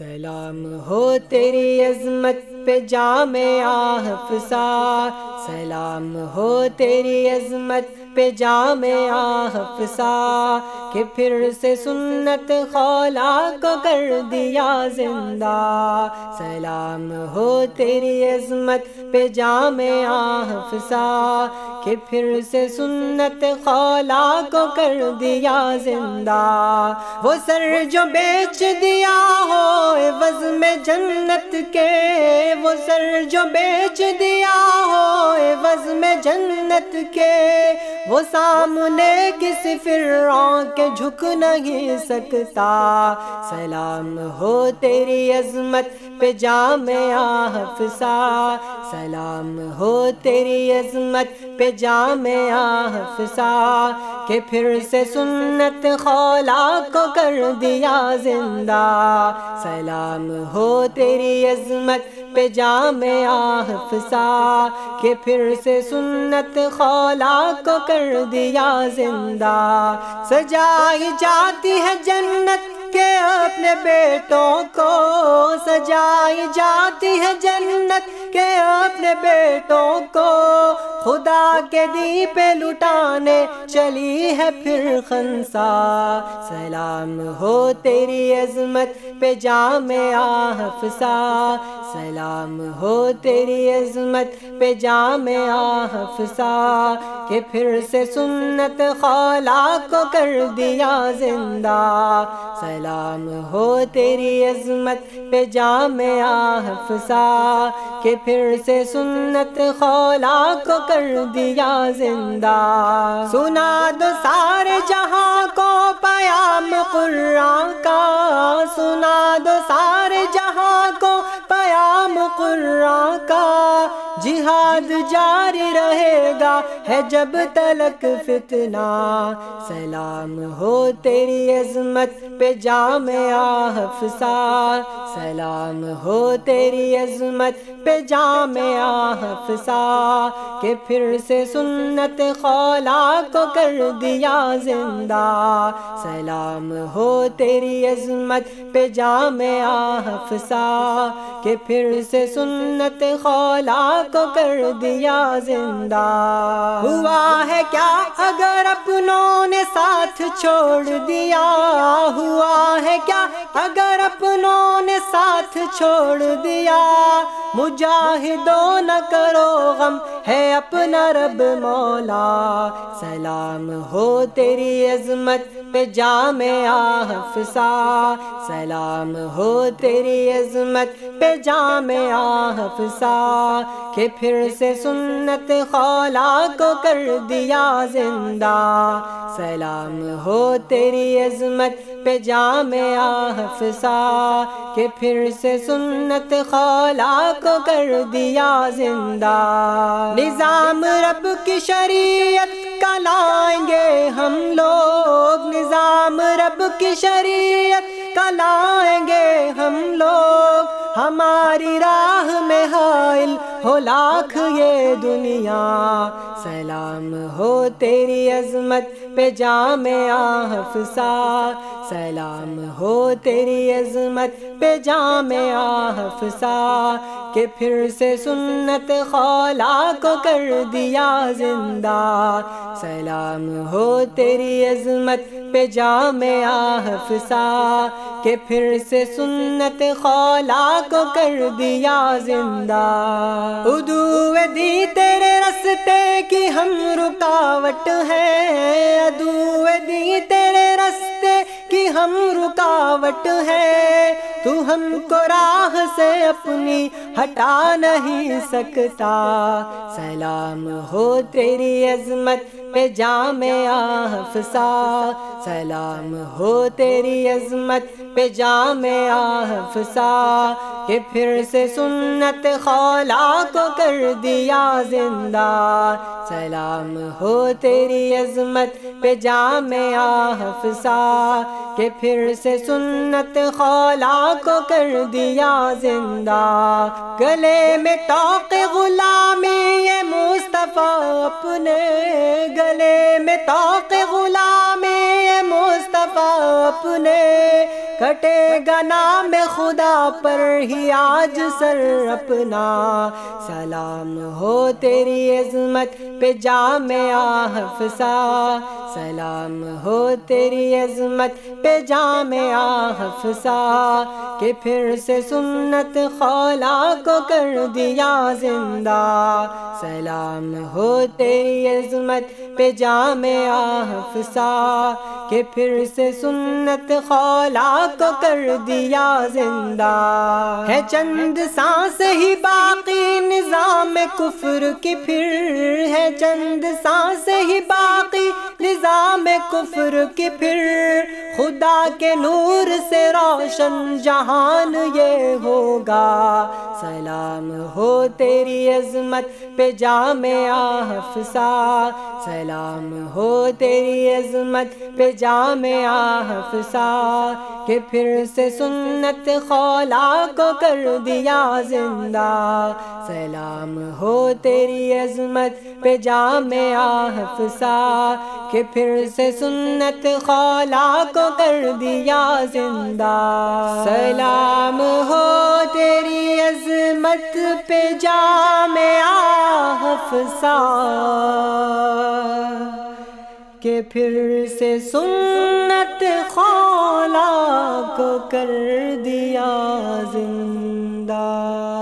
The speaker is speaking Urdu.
سلام ہو تیری عظمت پہ جامع حفصہ۔ سلام ہو تیری عظمت پہ جام حفصہ کہ پھر سے سنت خولا کو کر دیا زندہ۔ سلام ہو تیری عظمت پہ جام حفصہ کہ پھر سے سنت خولا کو کر دیا زندہ۔ وہ سر جو بیچ دیا ہو وز میں جنت کے، وہ سر جو بیچ دیا ہو وز میں جنت کے۔ وہ سامنے کسی فرعون کے جھک نہیں سکتا۔ سلام ہو تیری عظمت پہ جام حفصہ۔ سلام ہو تیری عظمت پہ جام حفصہ۔ کہ پھر سے سنت خولا کو کر دیا زندہ۔ سلام ہو تیری عظمت پہ جام آفسا کہ پھر سے سنت خولا کو کر دیا زندہ۔ سجائی جاتی ہے جنت کے اپنے بیٹوں کو۔ سجائی جاتی ہے جنت کے اپنے بیٹوں کو۔ خدا کے دی پہ لٹانے چلی ہے پھر خنسا۔ سلام ہو تیری عظمت پہ جام حفصہ سلام ہو تیری عظمت پہ جام حفصہ کہ پھر سے سنت خولا کو کر دیا زندہ۔ سلام ہو تیری عظمت پہ جام حفصہ کہ پھر سے سنت خولا کو کر دیا زندہ سنا دو سارے جہاں کو پیام قرآن کا سنا دو سارے جہاں کو پیام قرآن کا جہاد جاری رہے گا ہے جب تلک فتنہ۔ سلام ہو تیری عظمت پہ جام حفصہ سلام ہو تیری عظمت پہ جام حفصہ کہ پھر سے سنت خولا کو کر دیا زندہ۔ سلام ہو تیری عظمت پہ جام حفصہ کہ پھر سے سنت خولا کو کر دیا زندہ۔ ہوا ہے کیا اگر اپنوں نے ساتھ چھوڑ دیا؟ ہوا ہے کیا اگر اپنوں نے ساتھ چھوڑ دیا؟ مجاہدوں نہ کرو غم، ہے اپنا رب مولا۔ سلام ہو تیری عظمت پہ جام حفصہ سلام ہو تیری عظمت پہ جام حفصہ کہ پھر سے سنت خولا کو کر دیا زندہ. سلام ہو تیری عظمت پہ جام حفصہ کہ پھر سے سنت خولا کو کر دیا زندہ. نظام رب کی شریعت کل آئیں گے ہم لوگ نظام رب کی شریعت کل آئیں گے ہم لوگ ہماری راہ ہو لاکھ یہ دنیا، سلام ہو تیری عظمت پہ جام حفصہ سلام ہو تیری عظمت پہ جام حفصہ کہ پھر سے سنت خولا کو کر دیا زندہ۔ سلام ہو تیری عظمت پہ جام حفصہ کہ پھر سے سنت خولا کو کر دیا زندہ۔ ادو دی تیرے رستے کی ہم رکاوٹ ہے۔ ادو دی تیرے رستے کی ہم رکاوٹ ہے، تو ہم کو راہ سے اپنی ہٹا نہیں سکتا۔ سلام ہو تیری عظمت پہ جام حفصہ سلام ہو تیری عظمت پہ جام حفصہ کہ پھر سے سنت خولا کو کر دیا زندہ۔ سلام ہو تیری عظمت پہ جام حفصہ کہ پھر سے سنت خالا کو کر دیا زندہ گلے میں توق غلامی یہ مصطفیٰ اپنے گلے میں توق غلامی یہ مصطفیٰ اپنے کٹے گا نام خدا پر ہی آج سر اپنا۔ سلام ہو تیری عظمت پہ جام حفصہ سلام ہو تیری عظمت پہ جام حفصہ کہ پھر سے سنت خولا کو کر دیا زندہ۔ سلام ہو تیری عظمت پہ جام حفصہ کہ پھر سے سنت خولا کو کر دیا زندہ۔ ہے چند سانس ہی باقی نظام کفر کی پھر۔ ہے چند سانس ہی باقی نظام کفر کی پھر۔ خدا کے نور سے روشن جہان یہ ہوگا۔ سلام ہو تیری عظمت پہ جام حفصہ سلام ہو تیری عظمت پہ جام حفصہ کہ پھر سے سنت خولا کو کر دیا زندہ۔ سلام ہو تیری عظمت پہ جام حفصہ کہ پھر سے سنت خولا کو کر دیا زندہ۔ سلام ہو تیری عظمت پہ جام حفصہ۔ کہ پھر سے سنت خولا کو کر دیا زندہ۔